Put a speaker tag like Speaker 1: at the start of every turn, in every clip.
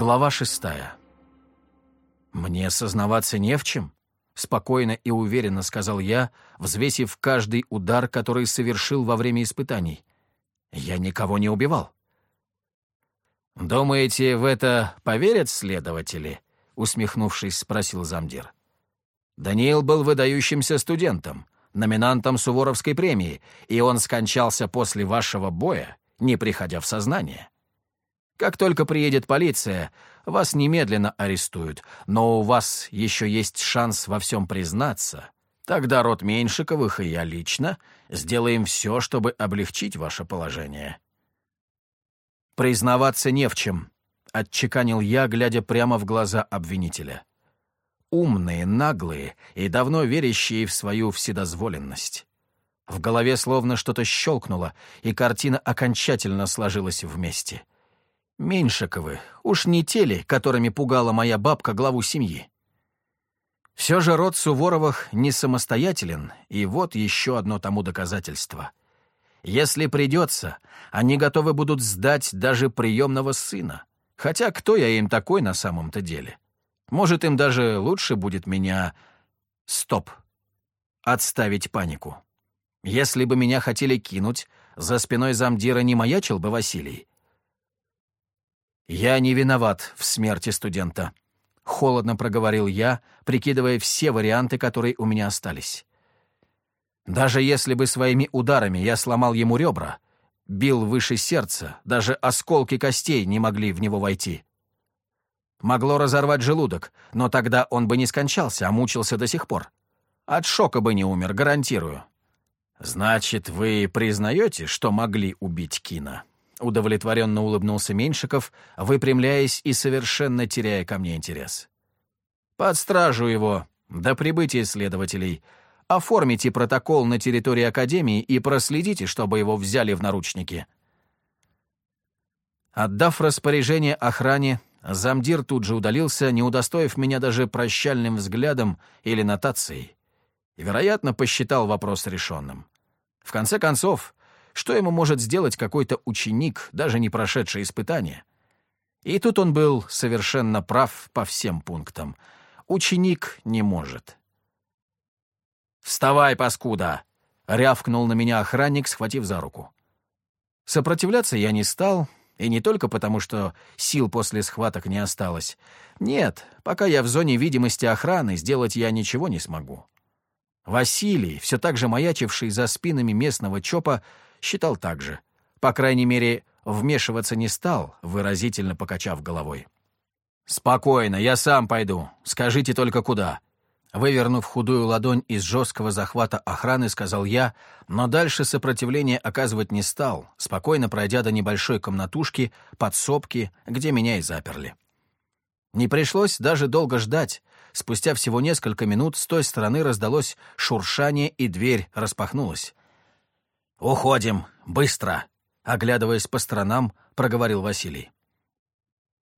Speaker 1: Глава шестая. «Мне сознаваться не в чем», — спокойно и уверенно сказал я, взвесив каждый удар, который совершил во время испытаний. «Я никого не убивал». «Думаете, в это поверят следователи?» — усмехнувшись, спросил замдир. «Даниил был выдающимся студентом, номинантом Суворовской премии, и он скончался после вашего боя, не приходя в сознание. Как только приедет полиция, вас немедленно арестуют, но у вас еще есть шанс во всем признаться. Тогда род Меньшиковых и я лично сделаем все, чтобы облегчить ваше положение». «Признаваться не в чем», — отчеканил я, глядя прямо в глаза обвинителя. «Умные, наглые и давно верящие в свою вседозволенность». В голове словно что-то щелкнуло, и картина окончательно сложилась вместе. Меньшиковы, уж не те ли, которыми пугала моя бабка главу семьи. Все же род Суворовых не самостоятелен, и вот еще одно тому доказательство. Если придется, они готовы будут сдать даже приемного сына. Хотя кто я им такой на самом-то деле? Может, им даже лучше будет меня... Стоп. Отставить панику. Если бы меня хотели кинуть, за спиной замдира не маячил бы Василий, «Я не виноват в смерти студента», — холодно проговорил я, прикидывая все варианты, которые у меня остались. «Даже если бы своими ударами я сломал ему ребра, бил выше сердца, даже осколки костей не могли в него войти. Могло разорвать желудок, но тогда он бы не скончался, а мучился до сих пор. От шока бы не умер, гарантирую». «Значит, вы признаете, что могли убить Кина?» Удовлетворенно улыбнулся Меньшиков, выпрямляясь и совершенно теряя ко мне интерес. «Под стражу его, до прибытия следователей. Оформите протокол на территории Академии и проследите, чтобы его взяли в наручники». Отдав распоряжение охране, замдир тут же удалился, не удостоив меня даже прощальным взглядом или нотацией. Вероятно, посчитал вопрос решенным. В конце концов, что ему может сделать какой-то ученик, даже не прошедший испытания? И тут он был совершенно прав по всем пунктам. Ученик не может. «Вставай, паскуда!» — рявкнул на меня охранник, схватив за руку. Сопротивляться я не стал, и не только потому, что сил после схваток не осталось. Нет, пока я в зоне видимости охраны, сделать я ничего не смогу. Василий, все так же маячивший за спинами местного ЧОПа, считал так же. По крайней мере, вмешиваться не стал, выразительно покачав головой. «Спокойно, я сам пойду. Скажите только куда». Вывернув худую ладонь из жесткого захвата охраны, сказал я, но дальше сопротивления оказывать не стал, спокойно пройдя до небольшой комнатушки, подсобки, где меня и заперли. Не пришлось даже долго ждать. Спустя всего несколько минут с той стороны раздалось шуршание, и дверь распахнулась. «Уходим! Быстро!» — оглядываясь по сторонам, проговорил Василий.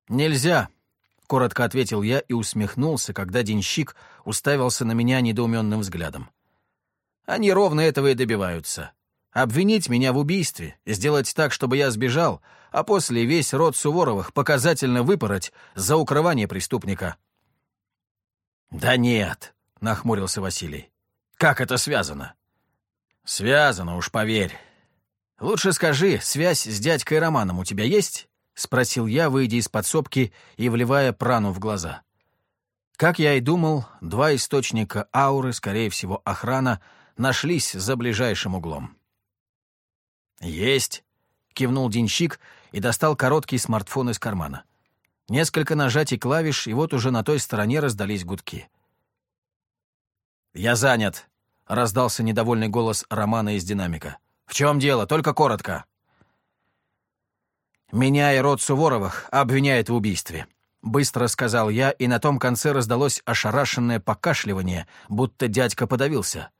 Speaker 1: «Нельзя!» — коротко ответил я и усмехнулся, когда денщик уставился на меня недоуменным взглядом. «Они ровно этого и добиваются. Обвинить меня в убийстве, сделать так, чтобы я сбежал, а после весь род Суворовых показательно выпороть за укрывание преступника». «Да нет!» — нахмурился Василий. «Как это связано?» «Связано, уж поверь. Лучше скажи, связь с дядькой Романом у тебя есть?» — спросил я, выйдя из подсобки и вливая прану в глаза. Как я и думал, два источника ауры, скорее всего, охрана, нашлись за ближайшим углом. «Есть!» — кивнул денщик и достал короткий смартфон из кармана. Несколько нажатий клавиш, и вот уже на той стороне раздались гудки. «Я занят», — раздался недовольный голос Романа из динамика. «В чем дело? Только коротко». «Меня и род Суворовых обвиняют в убийстве», — быстро сказал я, и на том конце раздалось ошарашенное покашливание, будто дядька подавился.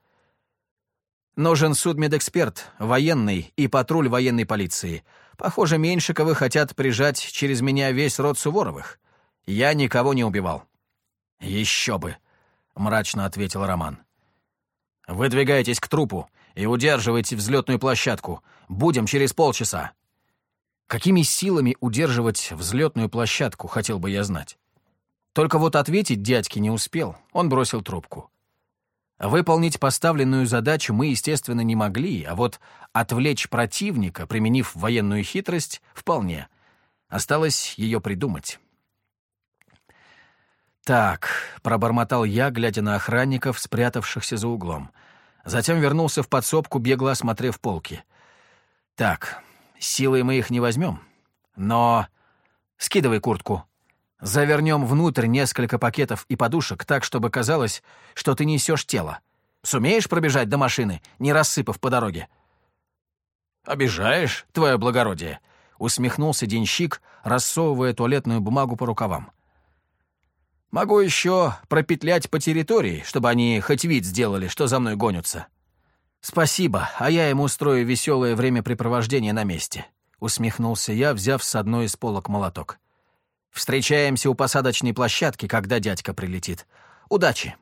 Speaker 1: «Нужен судмедэксперт, военный и патруль военной полиции. Похоже, Меньшиковы хотят прижать через меня весь род Суворовых. Я никого не убивал». «Еще бы», — мрачно ответил Роман. «Выдвигайтесь к трупу и удерживайте взлетную площадку. Будем через полчаса». Какими силами удерживать взлетную площадку, хотел бы я знать. Только вот ответить дядьке не успел, он бросил трубку. Выполнить поставленную задачу мы, естественно, не могли, а вот отвлечь противника, применив военную хитрость, вполне. Осталось ее придумать. «Так», — пробормотал я, глядя на охранников, спрятавшихся за углом. Затем вернулся в подсобку, бегло осмотрев полки. «Так, силой мы их не возьмем, но... Скидывай куртку», Завернем внутрь несколько пакетов и подушек так, чтобы казалось, что ты несешь тело. Сумеешь пробежать до машины, не рассыпав по дороге?» «Обижаешь, твое благородие», — усмехнулся денщик, рассовывая туалетную бумагу по рукавам. «Могу еще пропетлять по территории, чтобы они хоть вид сделали, что за мной гонятся». «Спасибо, а я ему устрою веселое времяпрепровождение на месте», — усмехнулся я, взяв с одной из полок молоток. Встречаемся у посадочной площадки, когда дядька прилетит. Удачи!»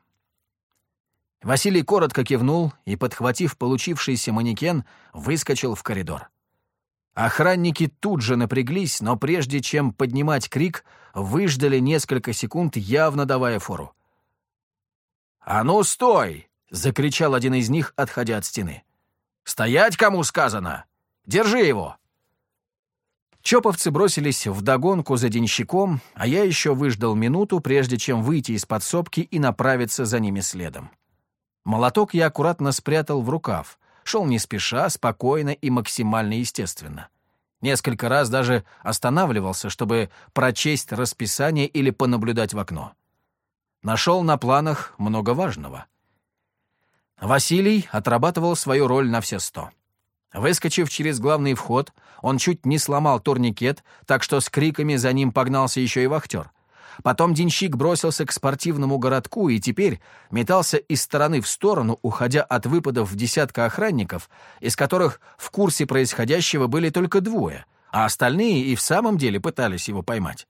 Speaker 1: Василий коротко кивнул и, подхватив получившийся манекен, выскочил в коридор. Охранники тут же напряглись, но прежде чем поднимать крик, выждали несколько секунд, явно давая фору. «А ну, стой!» — закричал один из них, отходя от стены. «Стоять кому сказано! Держи его!» Чоповцы бросились в догонку за денщиком, а я еще выждал минуту, прежде чем выйти из подсобки и направиться за ними следом. Молоток я аккуратно спрятал в рукав, шел не спеша, спокойно и максимально естественно. Несколько раз даже останавливался, чтобы прочесть расписание или понаблюдать в окно. Нашел на планах много важного. Василий отрабатывал свою роль на все сто. Выскочив через главный вход, он чуть не сломал турникет, так что с криками за ним погнался еще и вахтер. Потом денщик бросился к спортивному городку и теперь метался из стороны в сторону, уходя от выпадов в десятка охранников, из которых в курсе происходящего были только двое, а остальные и в самом деле пытались его поймать.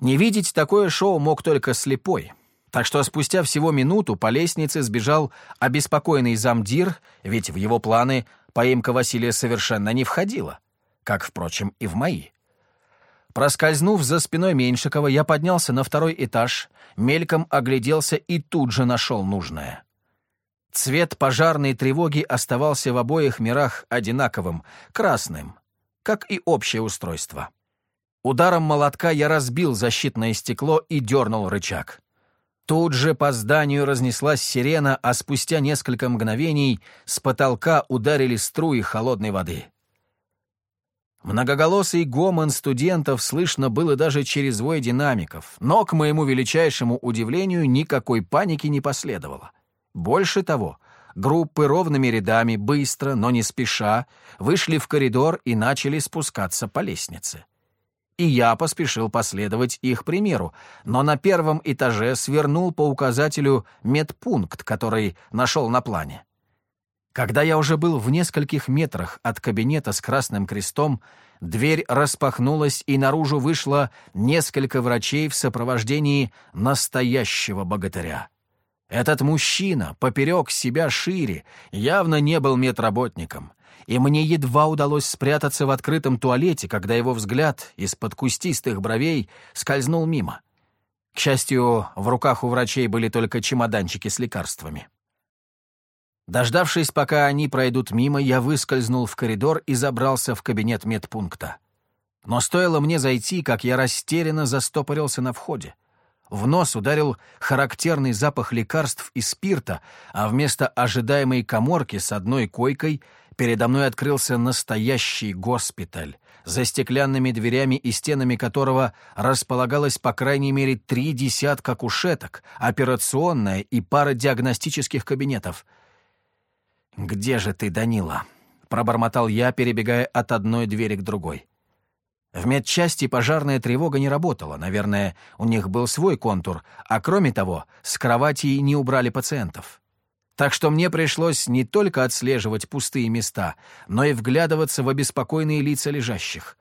Speaker 1: Не видеть такое шоу мог только слепой. Так что спустя всего минуту по лестнице сбежал обеспокоенный замдир, ведь в его планы поимка Василия совершенно не входила, как, впрочем, и в мои. Проскользнув за спиной Меньшикова, я поднялся на второй этаж, мельком огляделся и тут же нашел нужное. Цвет пожарной тревоги оставался в обоих мирах одинаковым, красным, как и общее устройство. Ударом молотка я разбил защитное стекло и дернул рычаг. Тут же по зданию разнеслась сирена, а спустя несколько мгновений с потолка ударили струи холодной воды. Многоголосый гомон студентов слышно было даже через вой динамиков, но, к моему величайшему удивлению, никакой паники не последовало. Больше того, группы ровными рядами, быстро, но не спеша, вышли в коридор и начали спускаться по лестнице и я поспешил последовать их примеру, но на первом этаже свернул по указателю медпункт, который нашел на плане. Когда я уже был в нескольких метрах от кабинета с красным крестом, дверь распахнулась, и наружу вышло несколько врачей в сопровождении настоящего богатыря. Этот мужчина, поперек себя шире, явно не был медработником и мне едва удалось спрятаться в открытом туалете, когда его взгляд из-под кустистых бровей скользнул мимо. К счастью, в руках у врачей были только чемоданчики с лекарствами. Дождавшись, пока они пройдут мимо, я выскользнул в коридор и забрался в кабинет медпункта. Но стоило мне зайти, как я растерянно застопорился на входе. В нос ударил характерный запах лекарств и спирта, а вместо ожидаемой коморки с одной койкой передо мной открылся настоящий госпиталь, за стеклянными дверями и стенами которого располагалось по крайней мере три десятка кушеток, операционная и пара диагностических кабинетов. «Где же ты, Данила?» — пробормотал я, перебегая от одной двери к другой. В медчасти пожарная тревога не работала, наверное, у них был свой контур, а кроме того, с кровати не убрали пациентов. Так что мне пришлось не только отслеживать пустые места, но и вглядываться в обеспокоенные лица лежащих.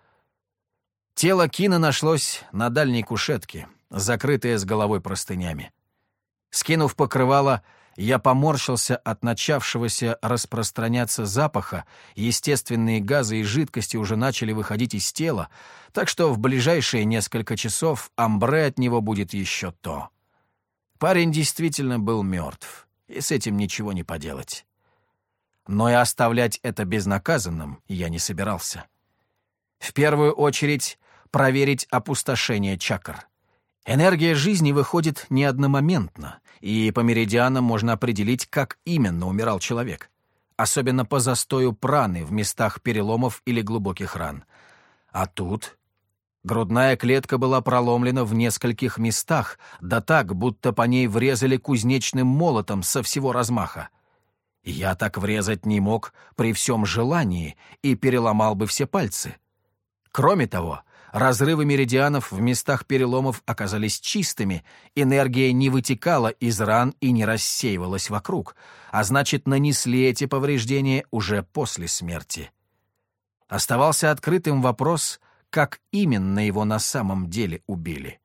Speaker 1: Тело Кина нашлось на дальней кушетке, закрытое с головой простынями. Скинув покрывало, Я поморщился от начавшегося распространяться запаха, естественные газы и жидкости уже начали выходить из тела, так что в ближайшие несколько часов амбре от него будет еще то. Парень действительно был мертв, и с этим ничего не поделать. Но и оставлять это безнаказанным я не собирался. В первую очередь проверить опустошение чакр. Энергия жизни выходит не одномоментно, и по меридианам можно определить, как именно умирал человек. Особенно по застою праны в местах переломов или глубоких ран. А тут грудная клетка была проломлена в нескольких местах, да так, будто по ней врезали кузнечным молотом со всего размаха. Я так врезать не мог при всем желании и переломал бы все пальцы. Кроме того, Разрывы меридианов в местах переломов оказались чистыми, энергия не вытекала из ран и не рассеивалась вокруг, а значит, нанесли эти повреждения уже после смерти. Оставался открытым вопрос, как именно его на самом деле убили.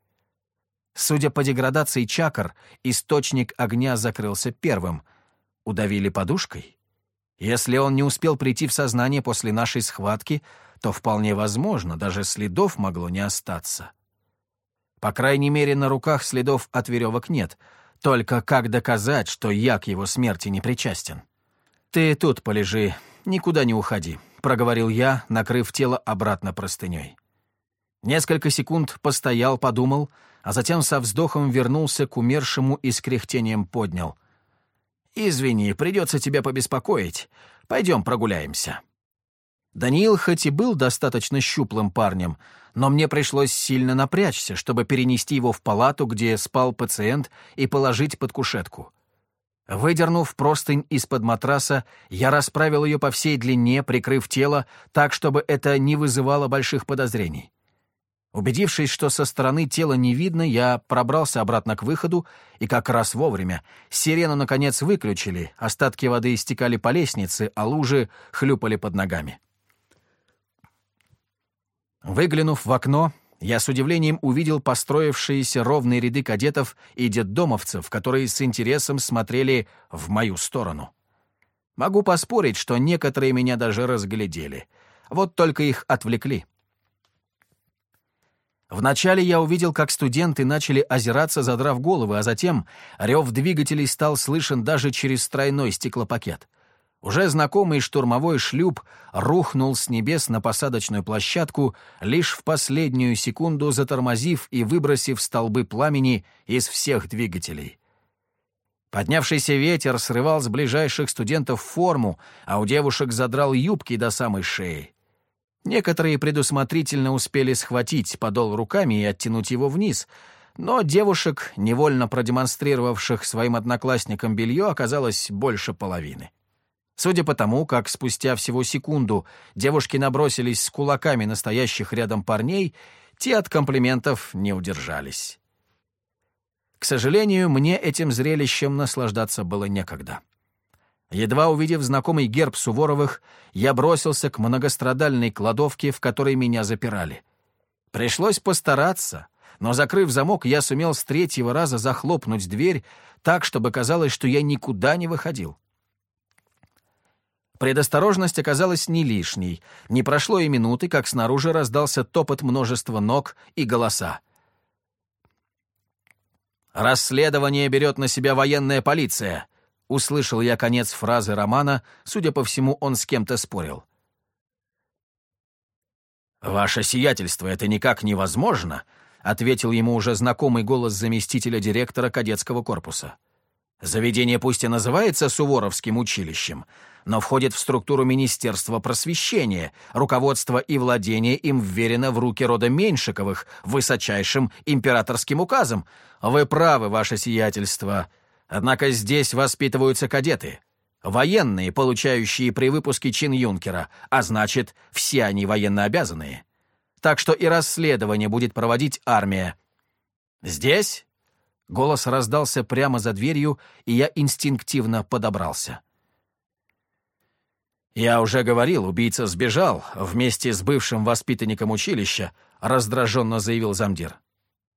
Speaker 1: Судя по деградации чакр, источник огня закрылся первым. Удавили подушкой? Если он не успел прийти в сознание после нашей схватки, то вполне возможно, даже следов могло не остаться. По крайней мере, на руках следов от веревок нет. Только как доказать, что я к его смерти не причастен? «Ты тут полежи, никуда не уходи», — проговорил я, накрыв тело обратно простыней. Несколько секунд постоял, подумал, а затем со вздохом вернулся к умершему и с кряхтением поднял. «Извини, придется тебя побеспокоить. Пойдем прогуляемся». Даниил хоть и был достаточно щуплым парнем, но мне пришлось сильно напрячься, чтобы перенести его в палату, где спал пациент, и положить под кушетку. Выдернув простынь из-под матраса, я расправил ее по всей длине, прикрыв тело, так, чтобы это не вызывало больших подозрений. Убедившись, что со стороны тела не видно, я пробрался обратно к выходу, и как раз вовремя. Сирену, наконец, выключили, остатки воды истекали по лестнице, а лужи хлюпали под ногами. Выглянув в окно, я с удивлением увидел построившиеся ровные ряды кадетов и детдомовцев, которые с интересом смотрели в мою сторону. Могу поспорить, что некоторые меня даже разглядели. Вот только их отвлекли. Вначале я увидел, как студенты начали озираться, задрав головы, а затем рев двигателей стал слышен даже через тройной стеклопакет. Уже знакомый штурмовой шлюп рухнул с небес на посадочную площадку, лишь в последнюю секунду затормозив и выбросив столбы пламени из всех двигателей. Поднявшийся ветер срывал с ближайших студентов форму, а у девушек задрал юбки до самой шеи. Некоторые предусмотрительно успели схватить подол руками и оттянуть его вниз, но девушек, невольно продемонстрировавших своим одноклассникам белье, оказалось больше половины. Судя по тому, как спустя всего секунду девушки набросились с кулаками настоящих рядом парней, те от комплиментов не удержались. К сожалению, мне этим зрелищем наслаждаться было некогда. Едва увидев знакомый герб Суворовых, я бросился к многострадальной кладовке, в которой меня запирали. Пришлось постараться, но, закрыв замок, я сумел с третьего раза захлопнуть дверь так, чтобы казалось, что я никуда не выходил. Предосторожность оказалась не лишней. Не прошло и минуты, как снаружи раздался топот множества ног и голоса. «Расследование берет на себя военная полиция», — услышал я конец фразы романа, судя по всему, он с кем-то спорил. «Ваше сиятельство, это никак невозможно», — ответил ему уже знакомый голос заместителя директора кадетского корпуса. «Заведение пусть и называется Суворовским училищем, но входит в структуру Министерства просвещения. Руководство и владение им вверено в руки рода Меньшиковых высочайшим императорским указом. Вы правы, ваше сиятельство. Однако здесь воспитываются кадеты. Военные, получающие при выпуске чин юнкера, а значит, все они военно обязанные. Так что и расследование будет проводить армия. Здесь Голос раздался прямо за дверью, и я инстинктивно подобрался. «Я уже говорил, убийца сбежал вместе с бывшим воспитанником училища», — раздраженно заявил замдир.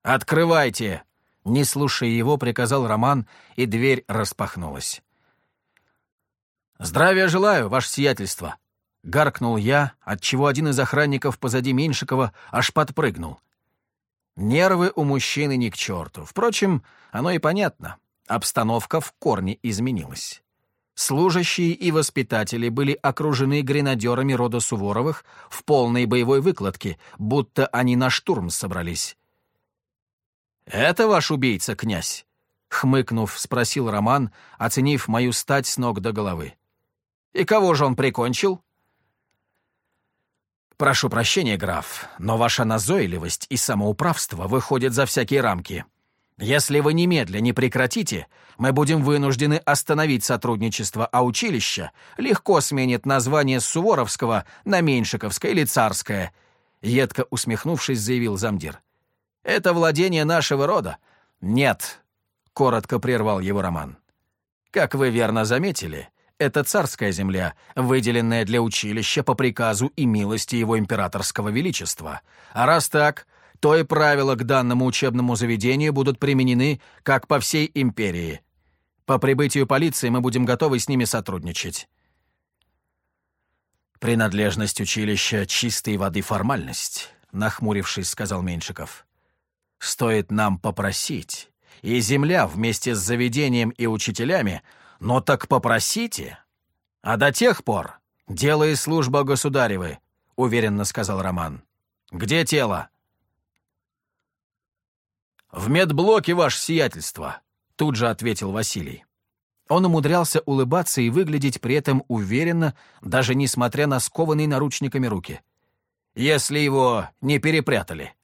Speaker 1: «Открывайте!» — Не слушая его, приказал Роман, и дверь распахнулась. «Здравия желаю, ваше сиятельство!» — гаркнул я, отчего один из охранников позади Меньшикова аж подпрыгнул. Нервы у мужчины ни к черту. Впрочем, оно и понятно. Обстановка в корне изменилась. Служащие и воспитатели были окружены гренадерами рода Суворовых в полной боевой выкладке, будто они на штурм собрались. «Это ваш убийца, князь?» — хмыкнув, спросил Роман, оценив мою стать с ног до головы. «И кого же он прикончил?» «Прошу прощения, граф, но ваша назойливость и самоуправство выходят за всякие рамки. Если вы немедля не прекратите, мы будем вынуждены остановить сотрудничество, а училище легко сменит название Суворовского на Меньшиковское или Царское», — едко усмехнувшись, заявил замдир. «Это владение нашего рода». «Нет», — коротко прервал его Роман. «Как вы верно заметили, это царская земля, выделенная для училища по приказу и милости его императорского величества. А раз так, то и правила к данному учебному заведению будут применены как по всей империи. По прибытию полиции мы будем готовы с ними сотрудничать. «Принадлежность училища — чистой воды формальность», — нахмурившись, сказал Меньшиков. «Стоит нам попросить, и земля вместе с заведением и учителями «Ну так попросите. А до тех пор дело и служба государевы», — уверенно сказал Роман. «Где тело?» «В медблоке, ваше сиятельство», — тут же ответил Василий. Он умудрялся улыбаться и выглядеть при этом уверенно, даже несмотря на скованные наручниками руки. «Если его не перепрятали».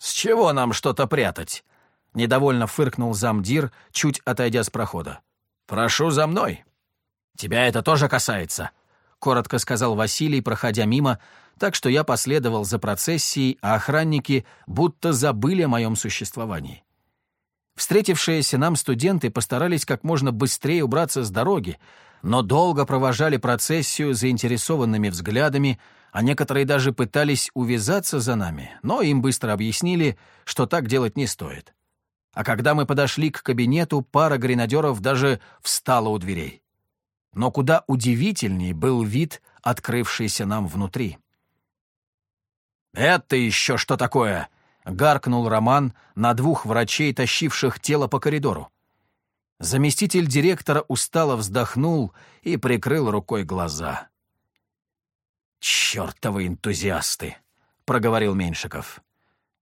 Speaker 1: «С чего нам что-то прятать?» — недовольно фыркнул замдир, чуть отойдя с прохода. «Прошу за мной». «Тебя это тоже касается», — коротко сказал Василий, проходя мимо, так что я последовал за процессией, а охранники будто забыли о моем существовании. Встретившиеся нам студенты постарались как можно быстрее убраться с дороги, но долго провожали процессию заинтересованными взглядами, а некоторые даже пытались увязаться за нами, но им быстро объяснили, что так делать не стоит. А когда мы подошли к кабинету, пара гренадеров даже встала у дверей. Но куда удивительней был вид, открывшийся нам внутри. «Это еще что такое?» — гаркнул Роман на двух врачей, тащивших тело по коридору. Заместитель директора устало вздохнул и прикрыл рукой глаза. «Чертовы энтузиасты!» — проговорил Меньшиков.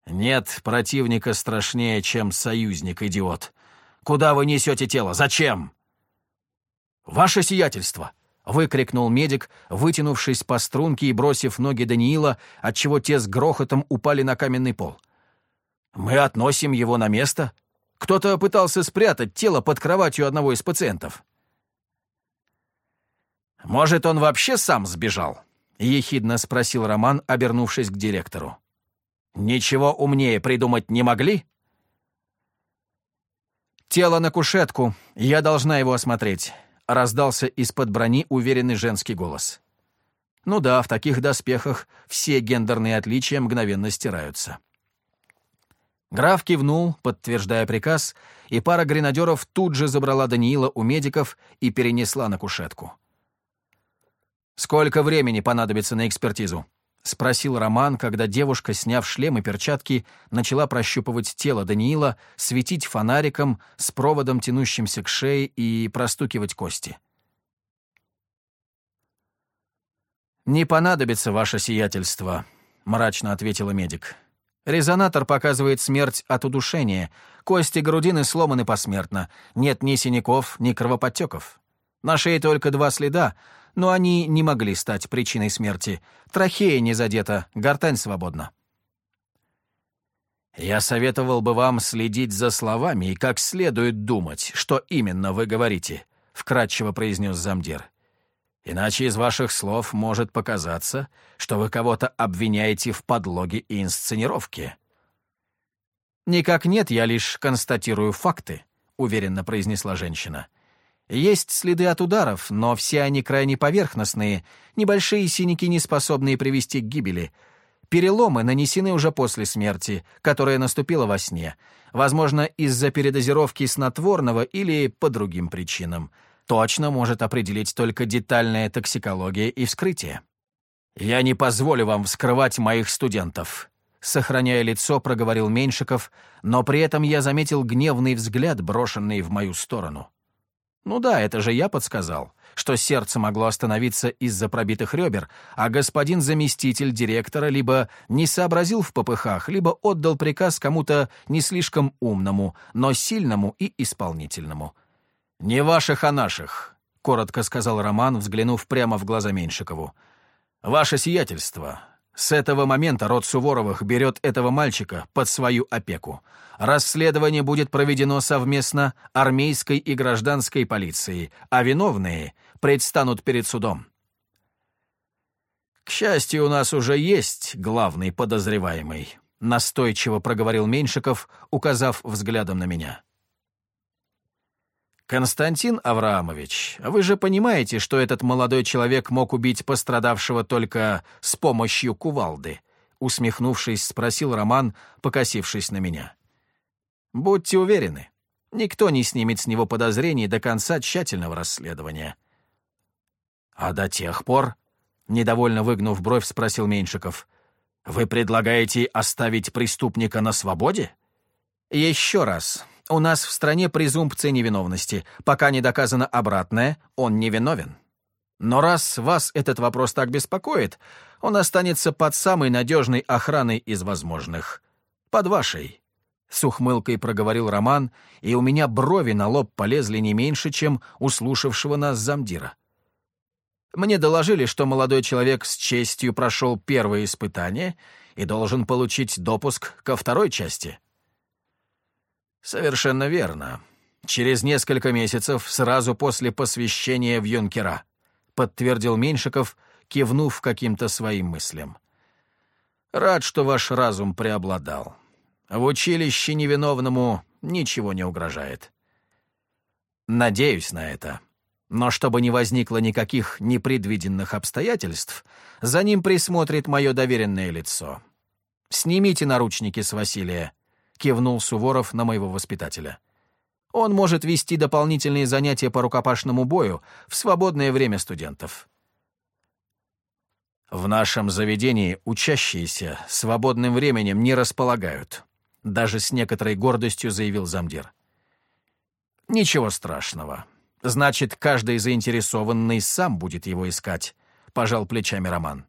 Speaker 1: «Нет противника страшнее, чем союзник, идиот. Куда вы несете тело? Зачем?» «Ваше сиятельство!» — выкрикнул медик, вытянувшись по струнке и бросив ноги Даниила, отчего те с грохотом упали на каменный пол. «Мы относим его на место. Кто-то пытался спрятать тело под кроватью одного из пациентов». «Может, он вообще сам сбежал?» — ехидно спросил Роман, обернувшись к директору. Ничего умнее придумать не могли? «Тело на кушетку. Я должна его осмотреть», — раздался из-под брони уверенный женский голос. Ну да, в таких доспехах все гендерные отличия мгновенно стираются. Граф кивнул, подтверждая приказ, и пара гренадеров тут же забрала Даниила у медиков и перенесла на кушетку. «Сколько времени понадобится на экспертизу?» — спросил Роман, когда девушка, сняв шлем и перчатки, начала прощупывать тело Даниила, светить фонариком с проводом, тянущимся к шее, и простукивать кости. «Не понадобится ваше сиятельство», — мрачно ответила медик. «Резонатор показывает смерть от удушения. Кости грудины сломаны посмертно. Нет ни синяков, ни кровоподтеков. На шее только два следа, но они не могли стать причиной смерти. Трахея не задета, гортань свободна. «Я советовал бы вам следить за словами и как следует думать, что именно вы говорите», — вкратчиво произнес замдир. «Иначе из ваших слов может показаться, что вы кого-то обвиняете в подлоге и инсценировке». «Никак нет, я лишь констатирую факты», — уверенно произнесла женщина. Есть следы от ударов, но все они крайне поверхностные, небольшие синяки, не способные привести к гибели. Переломы нанесены уже после смерти, которая наступила во сне, возможно, из-за передозировки снотворного или по другим причинам. Точно может определить только детальная токсикология и вскрытие. «Я не позволю вам вскрывать моих студентов», — сохраняя лицо, проговорил Меньшиков, но при этом я заметил гневный взгляд, брошенный в мою сторону. Ну да, это же я подсказал, что сердце могло остановиться из-за пробитых ребер, а господин заместитель директора либо не сообразил в попыхах, либо отдал приказ кому-то не слишком умному, но сильному и исполнительному. «Не ваших, а наших», — коротко сказал Роман, взглянув прямо в глаза Меньшикову. «Ваше сиятельство, с этого момента род Суворовых берет этого мальчика под свою опеку. Расследование будет проведено совместно армейской и гражданской полицией, а виновные предстанут перед судом. «К счастью, у нас уже есть главный подозреваемый», — настойчиво проговорил Меньшиков, указав взглядом на меня. «Константин Авраамович, вы же понимаете, что этот молодой человек мог убить пострадавшего только с помощью кувалды?» Усмехнувшись, спросил Роман, покосившись на меня. «Будьте уверены, никто не снимет с него подозрений до конца тщательного расследования». «А до тех пор?» — недовольно выгнув бровь, спросил Меньшиков. «Вы предлагаете оставить преступника на свободе?» «Еще раз. У нас в стране презумпция невиновности. Пока не доказано обратное, он невиновен. Но раз вас этот вопрос так беспокоит, он останется под самой надежной охраной из возможных. Под вашей». С ухмылкой проговорил Роман, и у меня брови на лоб полезли не меньше, чем у слушавшего нас замдира. Мне доложили, что молодой человек с честью прошел первое испытание и должен получить допуск ко второй части. «Совершенно верно. Через несколько месяцев, сразу после посвящения в юнкера», подтвердил Меньшиков, кивнув каким-то своим мыслям. «Рад, что ваш разум преобладал. В училище невиновному ничего не угрожает». «Надеюсь на это. Но чтобы не возникло никаких непредвиденных обстоятельств, за ним присмотрит мое доверенное лицо. Снимите наручники с Василия», кивнул Суворов на моего воспитателя. Он может вести дополнительные занятия по рукопашному бою в свободное время студентов. В нашем заведении учащиеся свободным временем не располагают, даже с некоторой гордостью заявил замдир. Ничего страшного. Значит, каждый заинтересованный сам будет его искать, пожал плечами Роман.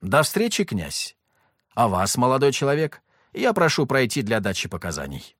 Speaker 1: До встречи, князь. А вас, молодой человек, я прошу пройти для дачи показаний.